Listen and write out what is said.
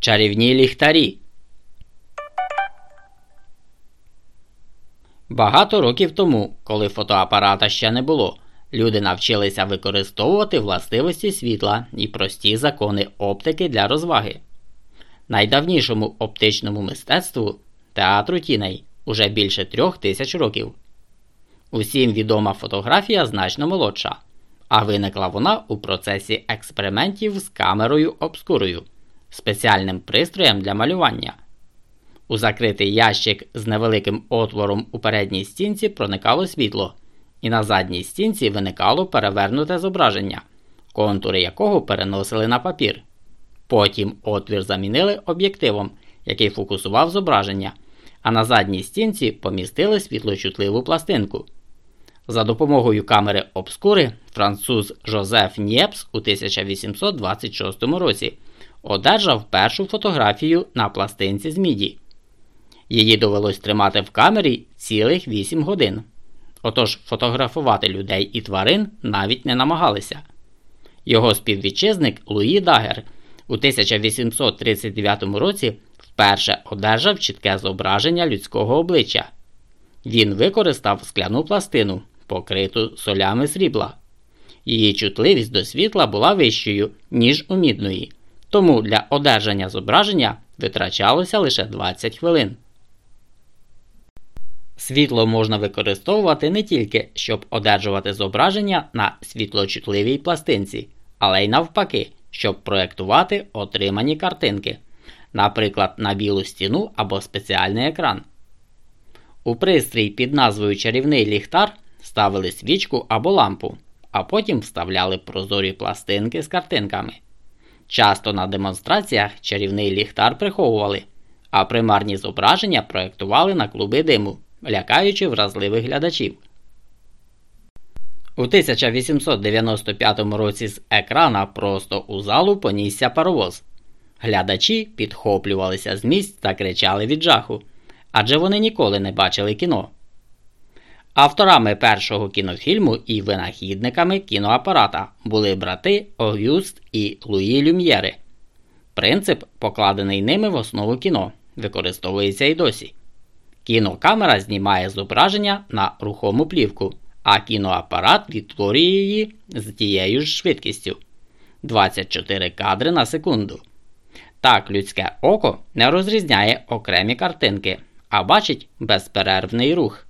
Чарівні ліхтарі. Багато років тому, коли фотоапарата ще не було, люди навчилися використовувати властивості світла і прості закони оптики для розваги. Найдавнішому оптичному мистецтву театру тіней уже більше трьох тисяч років. Усім відома фотографія значно молодша, а виникла вона у процесі експериментів з камерою обскурою, спеціальним пристроєм для малювання. У закритий ящик з невеликим отвором у передній стінці проникало світло, і на задній стінці виникало перевернуте зображення, контури якого переносили на папір. Потім отвір замінили об'єктивом, який фокусував зображення, а на задній стінці помістили світлочутливу пластинку. За допомогою камери обскури француз Жозеф Нєпс у 1826 році одержав першу фотографію на пластинці з міді. Її довелось тримати в камері цілих 8 годин. Отож фотографувати людей і тварин навіть не намагалися. Його співвітчизник Луї Дагер у 1839 році вперше одержав чітке зображення людського обличчя. Він використав скляну пластину, покриту солями срібла. Її чутливість до світла була вищою, ніж у мідної, тому для одержання зображення витрачалося лише 20 хвилин. Світло можна використовувати не тільки, щоб одержувати зображення на світлочутливій пластинці, але й навпаки, щоб проєктувати отримані картинки, наприклад, на білу стіну або спеціальний екран. У пристрій під назвою чарівний ліхтар ставили свічку або лампу, а потім вставляли прозорі пластинки з картинками. Часто на демонстраціях чарівний ліхтар приховували, а примарні зображення проєктували на клуби диму лякаючи вразливих глядачів. У 1895 році з екрана просто у залу понісся паровоз. Глядачі підхоплювалися з місць та кричали від жаху, адже вони ніколи не бачили кіно. Авторами першого кінофільму і винахідниками кіноапарата були брати Огюст і Луї Люм'єри. Принцип, покладений ними в основу кіно, використовується й досі. Кінокамера знімає зображення на рухому плівку, а кіноапарат відтворює її з тією ж швидкістю 24 кадри на секунду. Так людське око не розрізняє окремі картинки, а бачить безперервний рух.